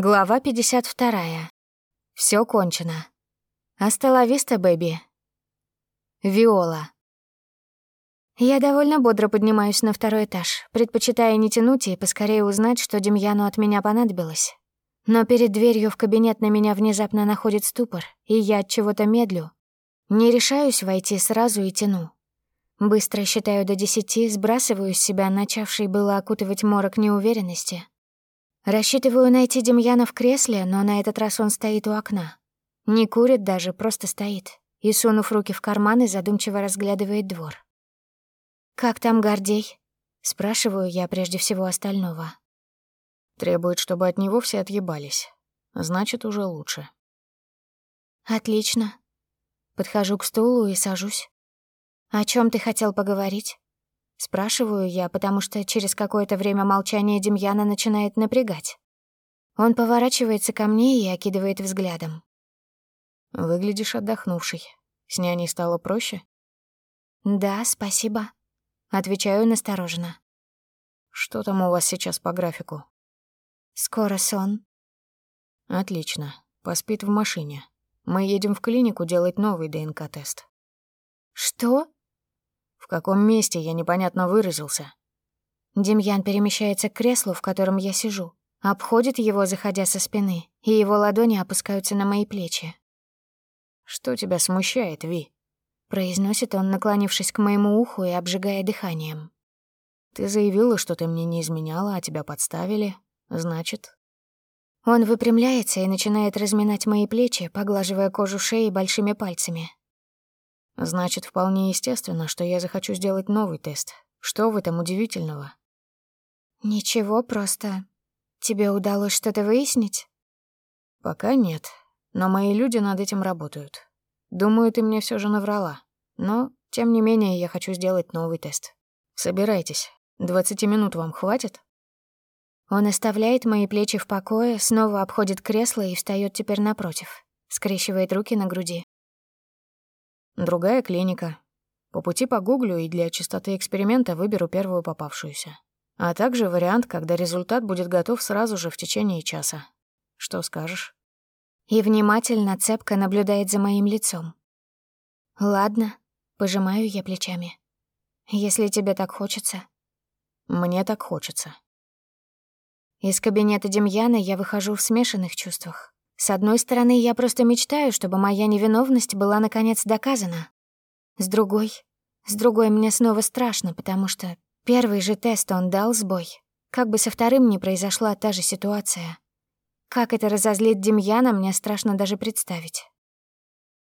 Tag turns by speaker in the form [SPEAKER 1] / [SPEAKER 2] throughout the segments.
[SPEAKER 1] Глава 52. Все кончено. Асталависта, бэби. Виола. Я довольно бодро поднимаюсь на второй этаж, предпочитая не тянуть и поскорее узнать, что Демьяну от меня понадобилось. Но перед дверью в кабинет на меня внезапно находит ступор, и я от чего-то медлю. Не решаюсь войти сразу и тяну. Быстро считаю до десяти, сбрасываю с себя начавший было окутывать морок неуверенности — Рассчитываю найти Демьяна в кресле, но на этот раз он стоит у окна. Не курит даже, просто стоит. И, сунув руки в карманы, задумчиво разглядывает двор. «Как там Гордей?» — спрашиваю я прежде всего остального.
[SPEAKER 2] Требует, чтобы от него все отъебались. Значит, уже лучше.
[SPEAKER 1] «Отлично». Подхожу к стулу и сажусь. «О чем ты хотел поговорить?» Спрашиваю я, потому что через какое-то время молчание Демьяна начинает напрягать. Он поворачивается ко мне и окидывает взглядом.
[SPEAKER 2] «Выглядишь отдохнувшей. С няней стало проще?»
[SPEAKER 1] «Да, спасибо», — отвечаю настороженно.
[SPEAKER 2] «Что там у вас сейчас по графику?»
[SPEAKER 1] «Скоро сон».
[SPEAKER 2] «Отлично. Поспит в машине. Мы едем в клинику делать новый ДНК-тест».
[SPEAKER 1] «Что?»
[SPEAKER 2] В каком месте я непонятно выразился?
[SPEAKER 1] Демьян перемещается к креслу, в котором я сижу, обходит его, заходя со спины, и его ладони опускаются на мои плечи.
[SPEAKER 2] «Что тебя смущает, Ви?»
[SPEAKER 1] — произносит он, наклонившись к моему уху и обжигая дыханием.
[SPEAKER 2] «Ты заявила, что ты мне не изменяла, а тебя подставили. Значит...»
[SPEAKER 1] Он выпрямляется и начинает разминать мои плечи, поглаживая кожу шеи большими пальцами.
[SPEAKER 2] Значит, вполне естественно, что я захочу сделать новый тест. Что в этом удивительного?
[SPEAKER 1] Ничего, просто... Тебе удалось что-то выяснить?
[SPEAKER 2] Пока нет, но мои люди над этим работают. Думаю, ты мне все же наврала. Но, тем не менее, я хочу сделать новый тест. Собирайтесь. Двадцати минут вам хватит?
[SPEAKER 1] Он оставляет мои плечи в покое, снова обходит кресло и встает теперь напротив. Скрещивает руки на груди.
[SPEAKER 2] Другая клиника. По пути погуглю и для чистоты эксперимента выберу первую попавшуюся. А также вариант, когда результат будет готов сразу же в течение часа. Что скажешь?
[SPEAKER 1] И внимательно, цепко наблюдает за моим лицом. Ладно, пожимаю я плечами. Если тебе так хочется.
[SPEAKER 2] Мне так хочется.
[SPEAKER 1] Из кабинета Демьяна я выхожу в смешанных чувствах. С одной стороны, я просто мечтаю, чтобы моя невиновность была наконец доказана. С другой... С другой, мне снова страшно, потому что первый же тест он дал сбой. Как бы со вторым не произошла та же ситуация. Как это разозлит Демьяна, мне страшно даже представить.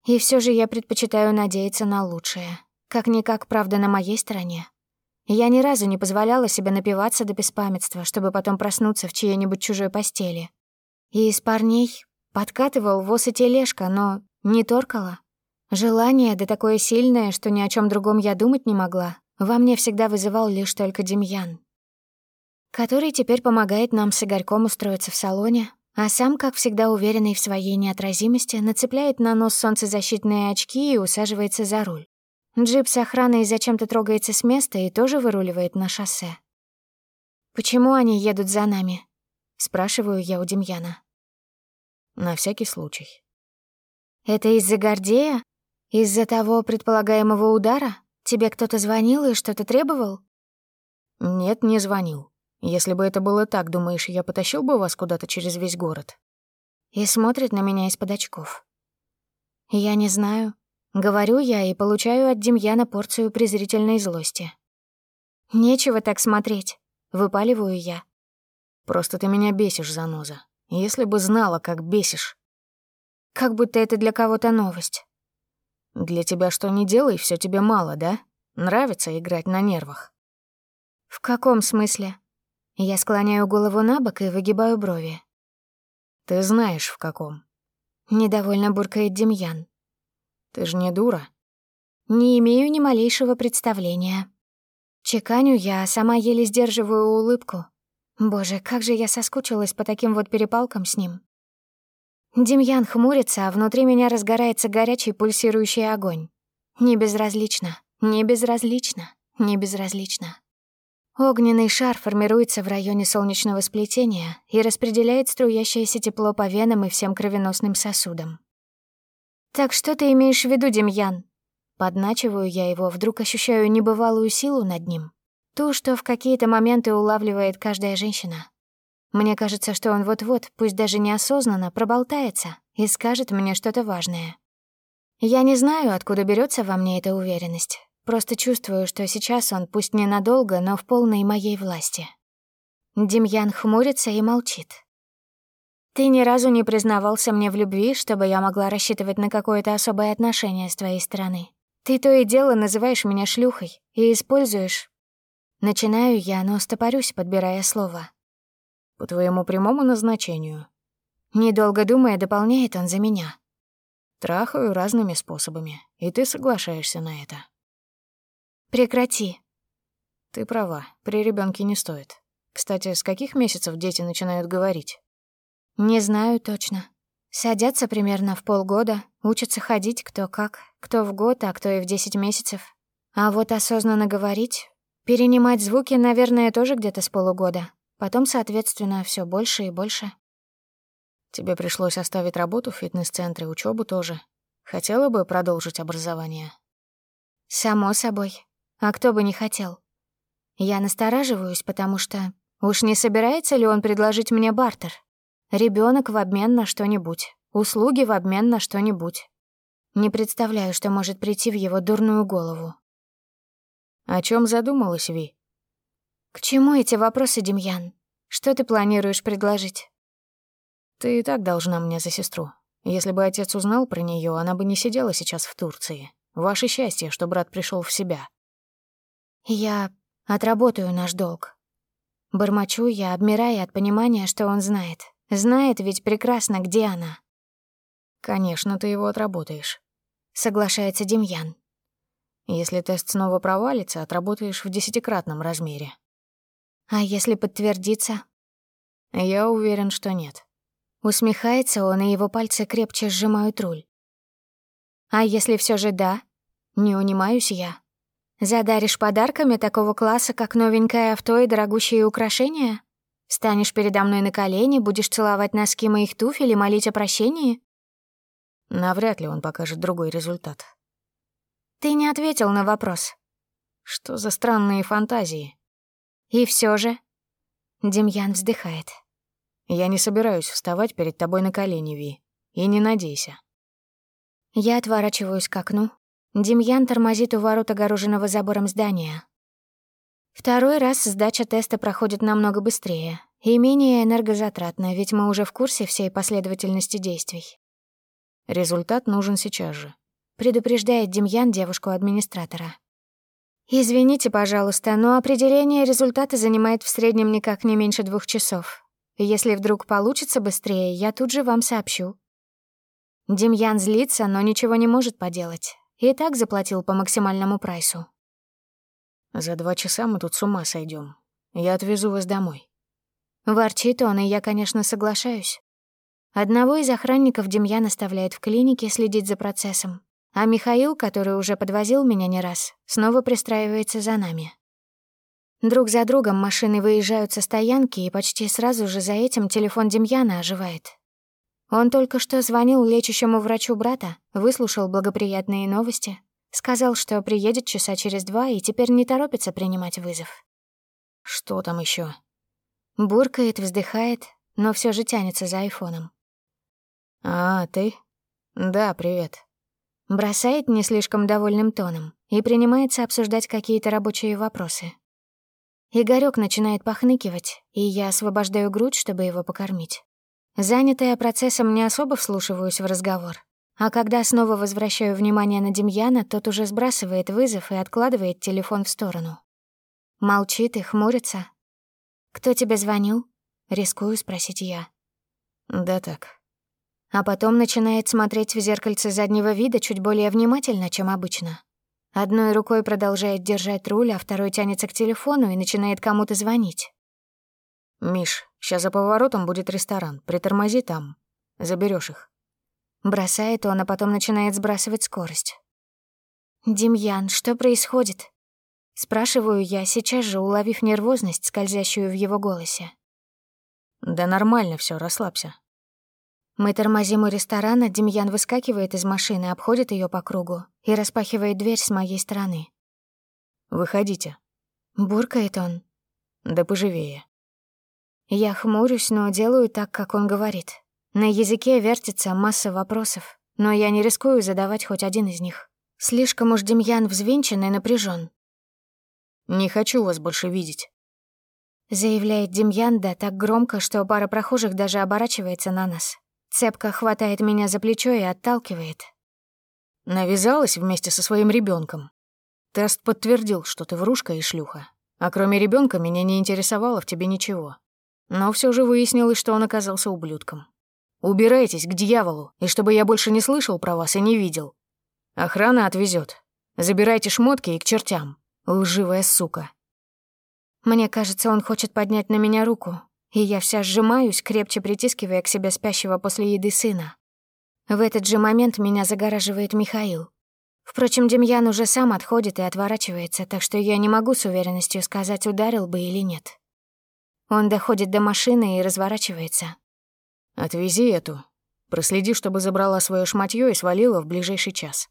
[SPEAKER 1] И все же я предпочитаю надеяться на лучшее. Как-никак, правда, на моей стороне. Я ни разу не позволяла себе напиваться до беспамятства, чтобы потом проснуться в чьей-нибудь чужой постели. И из парней Подкатывал воз и тележка, но не торкала. Желание, да такое сильное, что ни о чем другом я думать не могла, во мне всегда вызывал лишь только Демьян, который теперь помогает нам с Игорьком устроиться в салоне, а сам, как всегда уверенный в своей неотразимости, нацепляет на нос солнцезащитные очки и усаживается за руль. Джип с охраной зачем-то трогается с места и тоже выруливает на шоссе. «Почему они едут за нами?» — спрашиваю я у Демьяна.
[SPEAKER 2] На всякий случай.
[SPEAKER 1] Это из-за Гордея? Из-за того предполагаемого удара? Тебе кто-то звонил и что-то требовал?
[SPEAKER 2] Нет, не звонил. Если бы это было так, думаешь, я потащил бы вас куда-то через весь город?
[SPEAKER 1] И смотрит на меня из-под очков. Я не знаю. Говорю я и получаю от Демьяна порцию презрительной злости. Нечего так смотреть. Выпаливаю я.
[SPEAKER 2] Просто ты меня бесишь, заноза. Если бы знала, как бесишь.
[SPEAKER 1] Как будто это для кого-то новость.
[SPEAKER 2] Для тебя что не делай, все тебе мало, да? Нравится играть на нервах.
[SPEAKER 1] В каком смысле? Я склоняю голову на бок и выгибаю брови.
[SPEAKER 2] Ты знаешь, в каком.
[SPEAKER 1] Недовольно буркает Демьян.
[SPEAKER 2] Ты же не дура.
[SPEAKER 1] Не имею ни малейшего представления. Чеканю я, сама еле сдерживаю улыбку. Боже, как же я соскучилась по таким вот перепалкам с ним. Демьян хмурится, а внутри меня разгорается горячий пульсирующий огонь. Не безразлично, не безразлично, не безразлично. Огненный шар формируется в районе солнечного сплетения и распределяет струящееся тепло по венам и всем кровеносным сосудам. «Так что ты имеешь в виду, Демьян?» Подначиваю я его, вдруг ощущаю небывалую силу над ним. Ту, что в какие-то моменты улавливает каждая женщина. Мне кажется, что он вот-вот, пусть даже неосознанно, проболтается и скажет мне что-то важное. Я не знаю, откуда берется во мне эта уверенность. Просто чувствую, что сейчас он, пусть ненадолго, но в полной моей власти. Демьян хмурится и молчит. Ты ни разу не признавался мне в любви, чтобы я могла рассчитывать на какое-то особое отношение с твоей стороны. Ты то и дело называешь меня шлюхой и используешь. Начинаю я, но стопорюсь, подбирая слово.
[SPEAKER 2] По твоему прямому назначению.
[SPEAKER 1] Недолго думая, дополняет он за меня.
[SPEAKER 2] Трахаю разными способами, и ты соглашаешься на это.
[SPEAKER 1] Прекрати.
[SPEAKER 2] Ты права, при ребенке не стоит. Кстати, с каких месяцев дети начинают говорить?
[SPEAKER 1] Не знаю точно. Садятся примерно в полгода, учатся ходить кто как, кто в год, а кто и в десять месяцев. А вот осознанно говорить, перенимать звуки, наверное, тоже где-то с полугода. Потом, соответственно, все больше и больше.
[SPEAKER 2] Тебе пришлось оставить работу в фитнес-центре, учебу тоже. Хотела бы продолжить образование?
[SPEAKER 1] Само собой. А кто бы не хотел? Я настораживаюсь, потому что уж не собирается ли он предложить мне бартер? Ребенок в обмен на что-нибудь, услуги в обмен на что-нибудь. Не представляю, что может прийти в его дурную голову.
[SPEAKER 2] О чем задумалась Ви?
[SPEAKER 1] К чему эти вопросы, Демьян? Что ты планируешь предложить?
[SPEAKER 2] Ты и так должна мне за сестру. Если бы отец узнал про нее, она бы не сидела сейчас в Турции. Ваше счастье, что брат пришел в себя.
[SPEAKER 1] Я отработаю наш долг. Бормочу я, обмирая от понимания, что он знает. Знает ведь прекрасно, где она.
[SPEAKER 2] Конечно, ты его отработаешь.
[SPEAKER 1] Соглашается Демьян.
[SPEAKER 2] Если тест снова провалится, отработаешь в десятикратном размере.
[SPEAKER 1] А если подтвердится?
[SPEAKER 2] Я уверен, что нет.
[SPEAKER 1] Усмехается он, и его пальцы крепче сжимают руль. А если все же да? Не унимаюсь я. Задаришь подарками такого класса, как новенькое авто и дорогущие украшения? Станешь передо мной на колени, будешь целовать носки моих туфель и молить о прощении?
[SPEAKER 2] Навряд ли он покажет другой результат.
[SPEAKER 1] Ты не ответил на вопрос.
[SPEAKER 2] Что за странные фантазии?
[SPEAKER 1] И все же... Демьян вздыхает.
[SPEAKER 2] Я не собираюсь вставать перед тобой на колени, Ви. И не надейся.
[SPEAKER 1] Я отворачиваюсь к окну. Демьян тормозит у ворот огороженного забором здания. Второй раз сдача теста проходит намного быстрее и менее энергозатратно, ведь мы уже в курсе всей последовательности действий.
[SPEAKER 2] Результат нужен сейчас же.
[SPEAKER 1] Предупреждает Демьян девушку-администратора. «Извините, пожалуйста, но определение результата занимает в среднем никак не меньше двух часов. Если вдруг получится быстрее, я тут же вам сообщу». Демьян злится, но ничего не может поделать. И так заплатил по максимальному прайсу.
[SPEAKER 2] За два часа мы тут с ума сойдем. Я отвезу вас домой.
[SPEAKER 1] Ворчит он, и я, конечно, соглашаюсь. Одного из охранников Демьян оставляет в клинике следить за процессом, а Михаил, который уже подвозил меня не раз, снова пристраивается за нами. Друг за другом машины выезжают со стоянки, и почти сразу же за этим телефон Демьяна оживает. Он только что звонил лечащему врачу брата, выслушал благоприятные новости, Сказал, что приедет часа через два и теперь не торопится принимать вызов.
[SPEAKER 2] Что там еще?
[SPEAKER 1] Буркает, вздыхает, но все же тянется за айфоном.
[SPEAKER 2] А, ты? Да, привет.
[SPEAKER 1] Бросает не слишком довольным тоном и принимается обсуждать какие-то рабочие вопросы. Игорёк начинает похныкивать, и я освобождаю грудь, чтобы его покормить. Занятая процессом, не особо вслушиваюсь в разговор, а когда снова возвращаю внимание на Демьяна, тот уже сбрасывает вызов и откладывает телефон в сторону. Молчит и хмурится. «Кто тебе звонил?» — рискую спросить я.
[SPEAKER 2] «Да так».
[SPEAKER 1] А потом начинает смотреть в зеркальце заднего вида чуть более внимательно, чем обычно. Одной рукой продолжает держать руль, а второй тянется к телефону и начинает кому-то звонить.
[SPEAKER 2] «Миш, сейчас за поворотом будет ресторан. Притормози там. Заберешь их».
[SPEAKER 1] Бросает он, а потом начинает сбрасывать скорость. «Демьян, что происходит?» Спрашиваю я, сейчас же уловив нервозность, скользящую в его голосе.
[SPEAKER 2] «Да нормально все, расслабься».
[SPEAKER 1] Мы тормозим у ресторана, Демьян выскакивает из машины, обходит ее по кругу и распахивает дверь с моей стороны.
[SPEAKER 2] «Выходите».
[SPEAKER 1] Буркает он.
[SPEAKER 2] «Да поживее».
[SPEAKER 1] Я хмурюсь, но делаю так, как он говорит. На языке вертится масса вопросов, но я не рискую задавать хоть один из них. Слишком уж Демьян взвинчен и напряжен.
[SPEAKER 2] «Не хочу вас больше видеть», —
[SPEAKER 1] заявляет Демьян, да так громко, что пара прохожих даже оборачивается на нас. Цепка хватает меня за плечо и отталкивает.
[SPEAKER 2] Навязалась вместе со своим ребенком. Тест подтвердил, что ты врушка и шлюха. А кроме ребенка меня не интересовало в тебе ничего. Но все же выяснилось, что он оказался ублюдком. Убирайтесь к дьяволу, и чтобы я больше не слышал про вас и не видел. Охрана отвезет. Забирайте шмотки и к чертям. Лживая сука.
[SPEAKER 1] Мне кажется, он хочет поднять на меня руку, и я вся сжимаюсь, крепче притискивая к себе спящего после еды сына. В этот же момент меня загораживает Михаил. Впрочем, Демьян уже сам отходит и отворачивается, так что я не могу с уверенностью сказать, ударил бы или нет. Он доходит до машины и разворачивается.
[SPEAKER 2] «Отвези эту. Проследи, чтобы забрала свое шматье и свалила в ближайший час».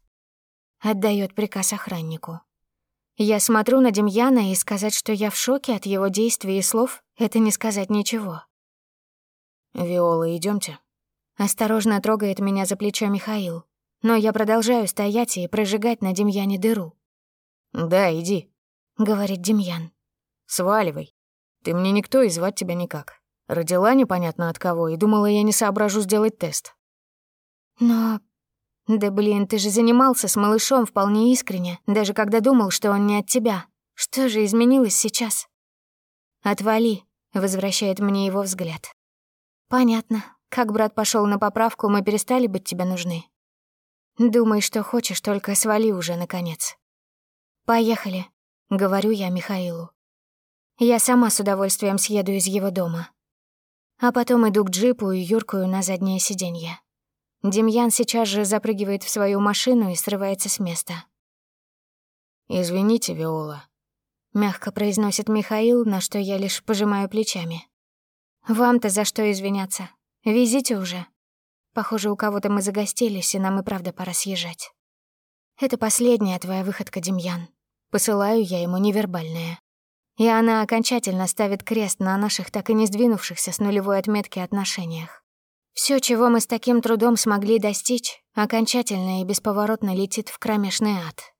[SPEAKER 1] Отдает приказ охраннику. Я смотрю на Демьяна, и сказать, что я в шоке от его действий и слов, это не сказать ничего.
[SPEAKER 2] «Виола, идемте.
[SPEAKER 1] Осторожно трогает меня за плечо Михаил, но я продолжаю стоять и прожигать на Демьяне дыру.
[SPEAKER 2] «Да, иди», —
[SPEAKER 1] говорит Демьян.
[SPEAKER 2] «Сваливай. Ты мне никто и звать тебя никак. Родила непонятно от кого и думала, я не соображу сделать тест».
[SPEAKER 1] «Но да блин, ты же занимался с малышом вполне искренне, даже когда думал, что он не от тебя. Что же изменилось сейчас? Отвали, возвращает мне его взгляд. Понятно. Как брат пошел на поправку, мы перестали быть тебе нужны. Думай, что хочешь, только свали уже, наконец. Поехали, говорю я Михаилу. Я сама с удовольствием съеду из его дома. А потом иду к джипу и юркую на заднее сиденье. Демьян сейчас же запрыгивает в свою машину и срывается с места.
[SPEAKER 2] «Извините, Виола», — мягко произносит Михаил, на что я лишь пожимаю плечами.
[SPEAKER 1] «Вам-то за что извиняться? Везите уже. Похоже, у кого-то мы загостились, и нам и правда пора съезжать. Это последняя твоя выходка, Демьян. Посылаю я ему невербальное. И она окончательно ставит крест на наших так и не сдвинувшихся с нулевой отметки отношениях. Все, чего мы с таким трудом смогли достичь, окончательно и бесповоротно летит в кромешный ад.